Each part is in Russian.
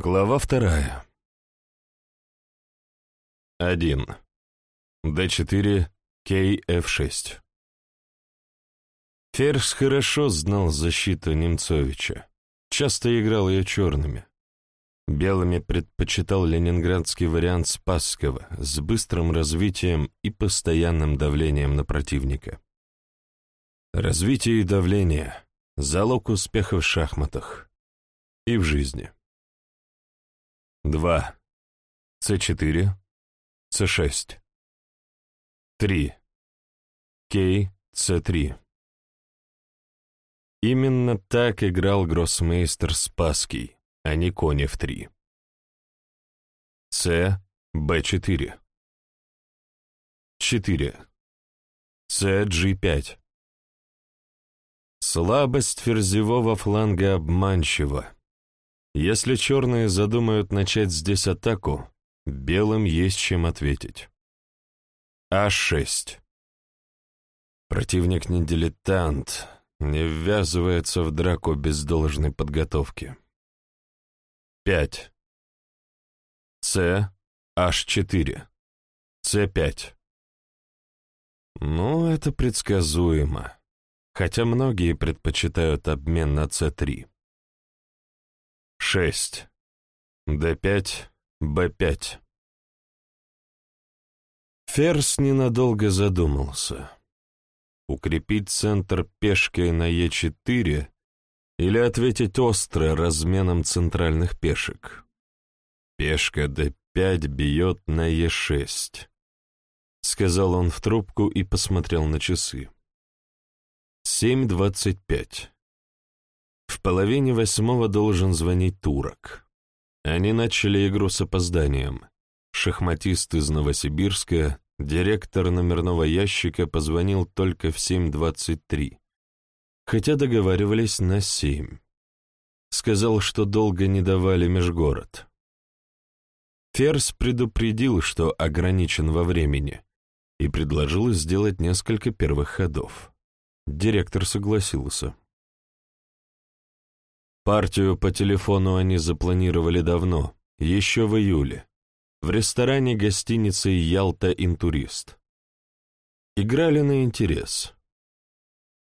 Глава вторая. 1. Д4, КФ6. Ферс хорошо знал защиту Немцовича, часто играл ее черными. Белыми предпочитал ленинградский вариант Спасского с быстрым развитием и постоянным давлением на противника. Развитие и давление — залог успеха в шахматах и в жизни. 2. С4. С6. 3. Кей, С3. Именно так играл гроссмейстер Спасский, а не конь F3. С, Б4. 4. С, G5. Слабость ферзевого фланга обманчива. Если черные задумают начать здесь атаку, белым есть чем ответить. А6. Противник не дилетант, не ввязывается в драку без должной подготовки. 5. С, H4. С5. Ну, это предсказуемо, хотя многие предпочитают обмен на С3. 6. Д5, Б5. Ферс ненадолго задумался. Укрепить центр пешкой на Е4 или ответить остро разменом центральных пешек. Пешка d5 бьет на Е6, сказал он в трубку и посмотрел на часы. 7.25. В половине восьмого должен звонить турок. Они начали игру с опозданием. Шахматист из Новосибирска, директор номерного ящика, позвонил только в 7.23, хотя договаривались на 7. Сказал, что долго не давали межгород. Ферс предупредил, что ограничен во времени, и предложил сделать несколько первых ходов. Директор согласился. Партию по телефону они запланировали давно, еще в июле, в ресторане гостиницы «Ялта Интурист». Играли на интерес.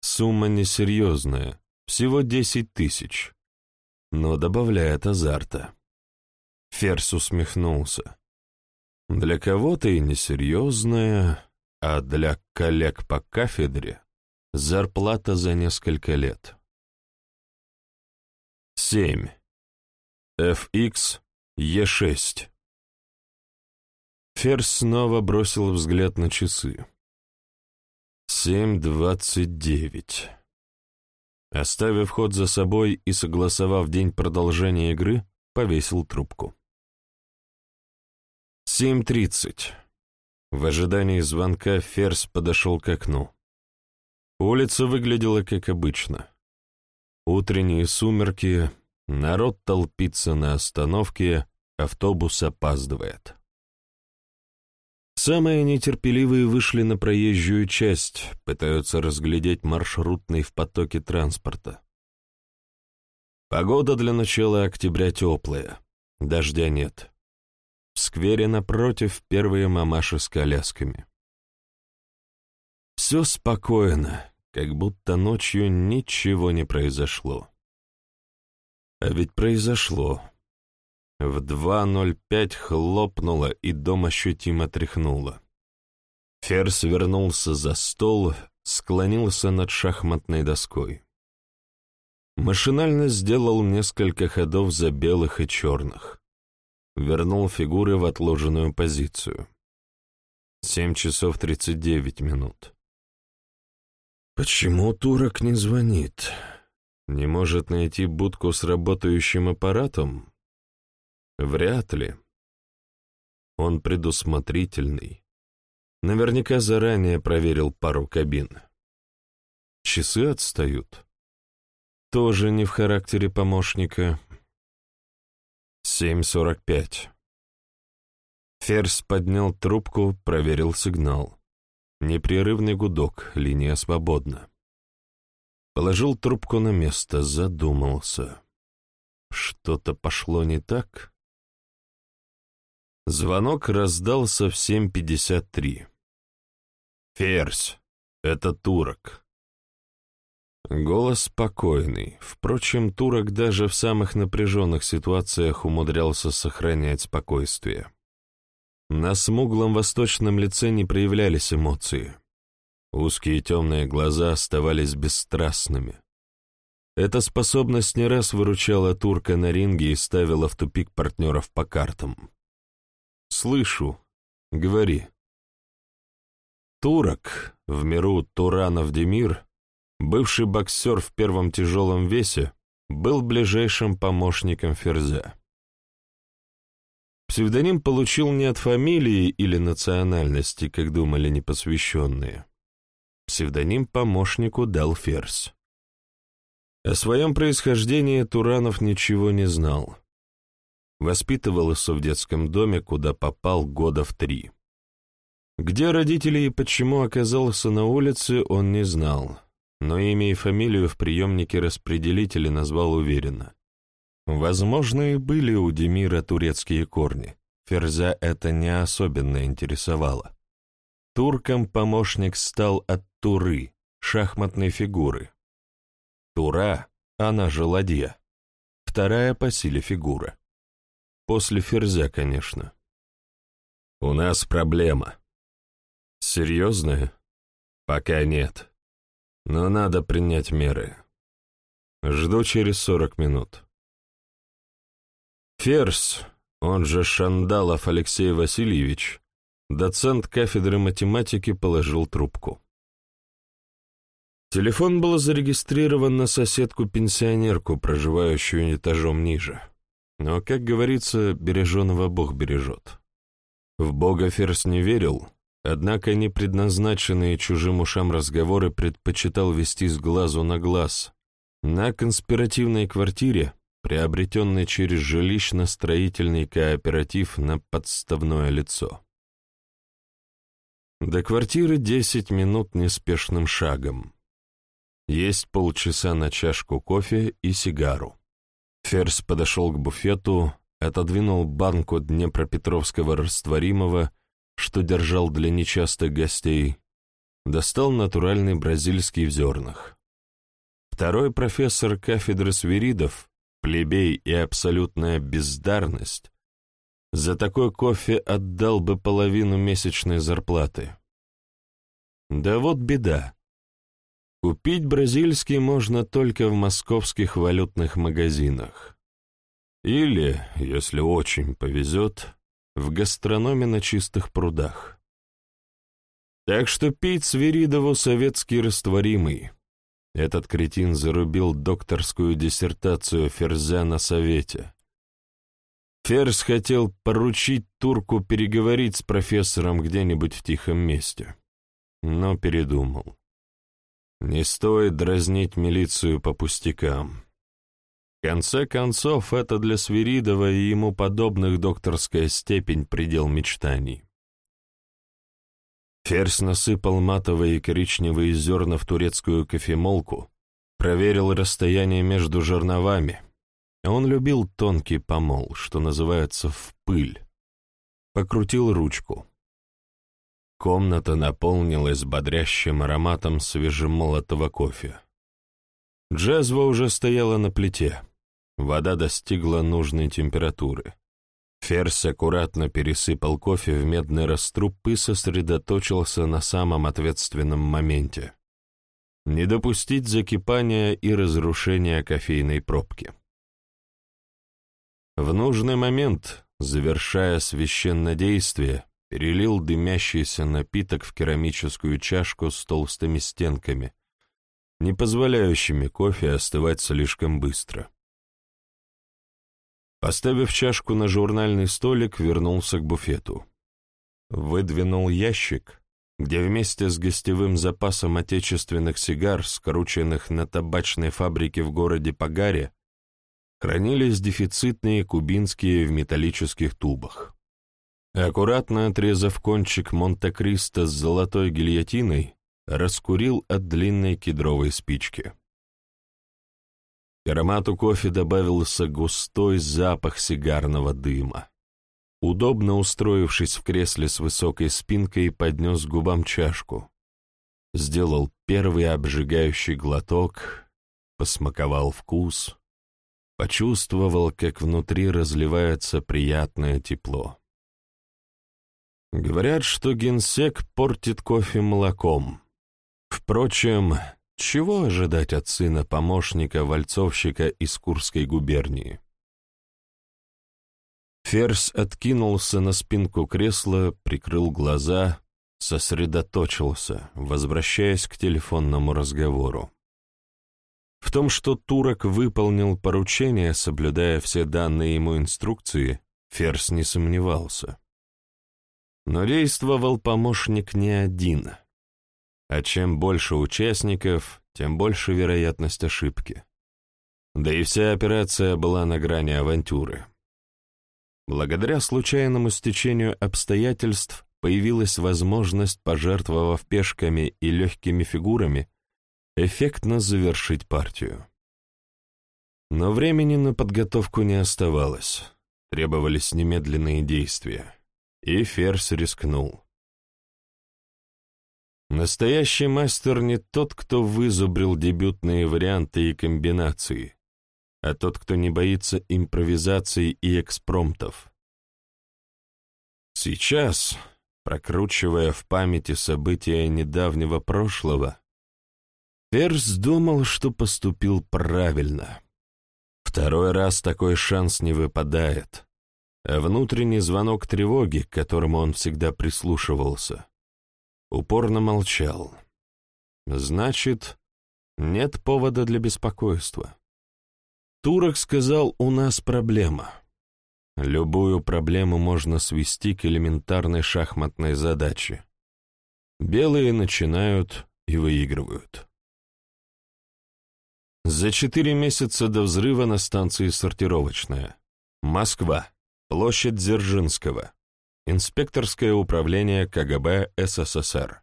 Сумма несерьезная, всего 10 тысяч, но добавляет азарта. Ферс усмехнулся. Для кого-то и несерьезная, а для коллег по кафедре зарплата за несколько лет. 7. FX E6. Ферзь снова бросил взгляд на часы. 7.29. Оставив ход за собой и согласовав день продолжения игры, повесил трубку. 7.30. В ожидании звонка Ферзь подошел к окну. Улица выглядела как обычно. Утренние сумерки, народ толпится на остановке, автобус опаздывает. Самые нетерпеливые вышли на проезжую часть, пытаются разглядеть маршрутный в потоке транспорта. Погода для начала октября теплая, дождя нет. В сквере напротив первые мамаши с колясками. Все спокойно, как будто ночью ничего не произошло. А ведь произошло. В 2.05 хлопнуло, и дом ощутимо тряхнуло. Ферс вернулся за стол, склонился над шахматной доской. Машинально сделал несколько ходов за белых и черных. Вернул фигуры в отложенную позицию. Семь часов тридцать девять минут. Почему турок не звонит? Не может найти будку с работающим аппаратом? Вряд ли. Он предусмотрительный. Наверняка заранее проверил пару кабин. Часы отстают. Тоже не в характере помощника. 7.45. Ферзь поднял трубку, проверил сигнал. Непрерывный гудок, линия свободна. Положил трубку на место, задумался. Что что-то пошло не так? Звонок раздался в 7.53. «Ферзь, это турок». Голос спокойный. Впрочем, турок даже в самых напряженных ситуациях умудрялся сохранять спокойствие. На смуглом восточном лице не проявлялись эмоции. Узкие темные глаза оставались бесстрастными. Эта способность не раз выручала турка на ринге и ставила в тупик партнеров по картам. «Слышу. Говори». Турок, в миру Туранов Демир, бывший боксер в первом тяжелом весе, был ближайшим помощником Ферзя. Псевдоним получил не от фамилии или национальности, как думали непосвященные. Псевдоним помощнику дал Ферзь. О своем происхождении Туранов ничего не знал. Воспитывался в детском доме, куда попал года в три. Где родители и почему оказался на улице, он не знал, но имя и фамилию в приемнике распределителя назвал уверенно. Возможно, и были у Демира турецкие корни. Ферзя это не особенно интересовало. Турком помощник стал от туры, шахматной фигуры. Тура, она же ладья. Вторая по силе фигура. После ферзя, конечно. «У нас проблема». «Серьезная?» «Пока нет. Но надо принять меры. Жду через сорок минут». Ферзь, он же Шандалов Алексей Васильевич, доцент кафедры математики, положил трубку. Телефон был зарегистрирован на соседку-пенсионерку, проживающую этажом ниже. Но, как говорится, береженого Бог бережет. В Бога Ферс не верил, однако непредназначенные чужим ушам разговоры предпочитал вести с глазу на глаз. На конспиративной квартире, приобретенной через жилищно-строительный кооператив на подставное лицо. До квартиры десять минут неспешным шагом. Есть полчаса на чашку кофе и сигару. Ферзь подошел к буфету, отодвинул банку днепропетровского растворимого, что держал для нечастых гостей, достал натуральный бразильский в зернах. Второй профессор кафедры свиридов, плебей и абсолютная бездарность, за такой кофе отдал бы половину месячной зарплаты. Да вот беда. Купить бразильский можно только в московских валютных магазинах. Или, если очень повезет, в гастрономе на чистых прудах. Так что пить Свиридову советский растворимый. Этот кретин зарубил докторскую диссертацию Ферзя на совете. Ферзь хотел поручить турку переговорить с профессором где-нибудь в тихом месте, но передумал. Не стоит дразнить милицию по пустякам. В конце концов, это для Свиридова и ему подобных докторская степень предел мечтаний. Ферзь насыпал матовые и коричневые зерна в турецкую кофемолку, проверил расстояние между жерновами. Он любил тонкий помол, что называется в пыль. Покрутил ручку. Комната наполнилась бодрящим ароматом свежемолотого кофе. Джазва уже стояла на плите. Вода достигла нужной температуры. Ферзь аккуратно пересыпал кофе в медный раструб и сосредоточился на самом ответственном моменте. Не допустить закипания и разрушения кофейной пробки. В нужный момент, завершая священное действие, перелил дымящийся напиток в керамическую чашку с толстыми стенками, не позволяющими кофе остывать слишком быстро. Поставив чашку на журнальный столик, вернулся к буфету. Выдвинул ящик, где вместе с гостевым запасом отечественных сигар, скрученных на табачной фабрике в городе Пагаре, хранились дефицитные кубинские в металлических тубах. Аккуратно отрезав кончик Монте-Кристо с золотой гильотиной, раскурил от длинной кедровой спички. К аромату кофе добавился густой запах сигарного дыма. Удобно устроившись в кресле с высокой спинкой, поднес губам чашку. Сделал первый обжигающий глоток, посмаковал вкус, почувствовал, как внутри разливается приятное тепло. Говорят, что генсек портит кофе молоком. Впрочем, чего ожидать от сына помощника-вальцовщика из Курской губернии? Ферзь откинулся на спинку кресла, прикрыл глаза, сосредоточился, возвращаясь к телефонному разговору. В том, что турок выполнил поручение, соблюдая все данные ему инструкции, Ферзь не сомневался. Но действовал помощник не один. А чем больше участников, тем больше вероятность ошибки. Да и вся операция была на грани авантюры. Благодаря случайному стечению обстоятельств появилась возможность, пожертвовав пешками и легкими фигурами, эффектно завершить партию. Но времени на подготовку не оставалось, требовались немедленные действия, и Ферзь рискнул. Настоящий мастер не тот, кто вызубрил дебютные варианты и комбинации, а тот, кто не боится импровизаций и экспромтов. Сейчас, прокручивая в памяти события недавнего прошлого, Перс думал, что поступил правильно. Второй раз такой шанс не выпадает. А внутренний звонок тревоги, к которому он всегда прислушивался, упорно молчал. Значит, нет повода для беспокойства. Турок сказал, у нас проблема. Любую проблему можно свести к элементарной шахматной задаче. Белые начинают и выигрывают. За четыре месяца до взрыва на станции «Сортировочная». Москва. Площадь Дзержинского. Инспекторское управление КГБ СССР.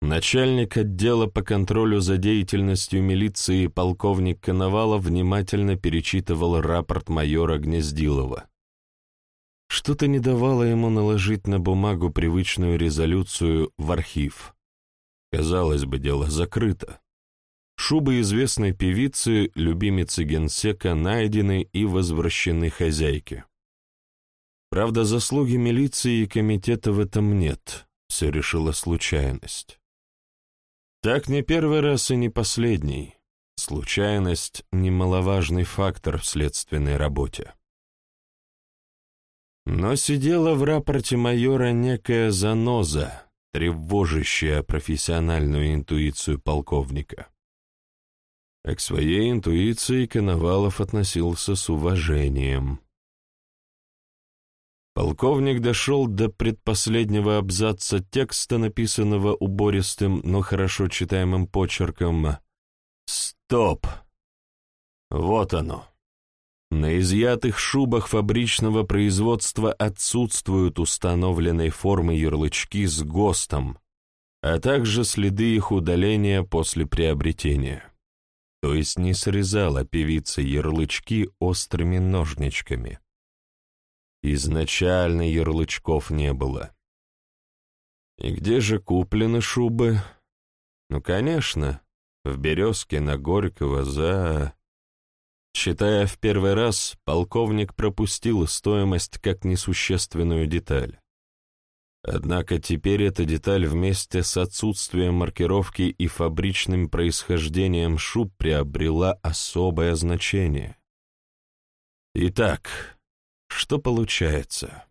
Начальник отдела по контролю за деятельностью милиции полковник Коновалов внимательно перечитывал рапорт майора Гнездилова. Что-то не давало ему наложить на бумагу привычную резолюцию в архив. Казалось бы, дело закрыто. Шубы известной певицы, любимицы генсека, найдены и возвращены хозяйке. Правда, заслуги милиции и комитета в этом нет, все решила случайность. Так не первый раз и не последний. Случайность — немаловажный фактор в следственной работе. Но сидела в рапорте майора некая заноза, тревожащая профессиональную интуицию полковника а к своей интуиции Коновалов относился с уважением. Полковник дошел до предпоследнего абзаца текста, написанного убористым, но хорошо читаемым почерком. «Стоп! Вот оно!» На изъятых шубах фабричного производства отсутствуют установленной формы ярлычки с ГОСТом, а также следы их удаления после приобретения то есть не срезала певица ярлычки острыми ножничками. Изначально ярлычков не было. И где же куплены шубы? Ну, конечно, в «Березке» на Горького за... Читая в первый раз, полковник пропустил стоимость как несущественную деталь. Однако теперь эта деталь вместе с отсутствием маркировки и фабричным происхождением шуб приобрела особое значение. Итак, что получается?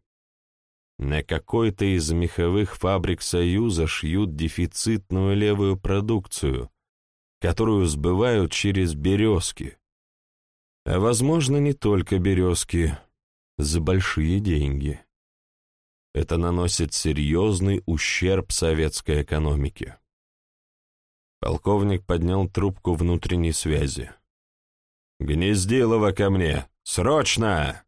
На какой-то из меховых фабрик Союза шьют дефицитную левую продукцию, которую сбывают через березки. А возможно, не только березки, за большие деньги это наносит серьезный ущерб советской экономике. Полковник поднял трубку внутренней связи. «Гнездилова ко мне! Срочно!»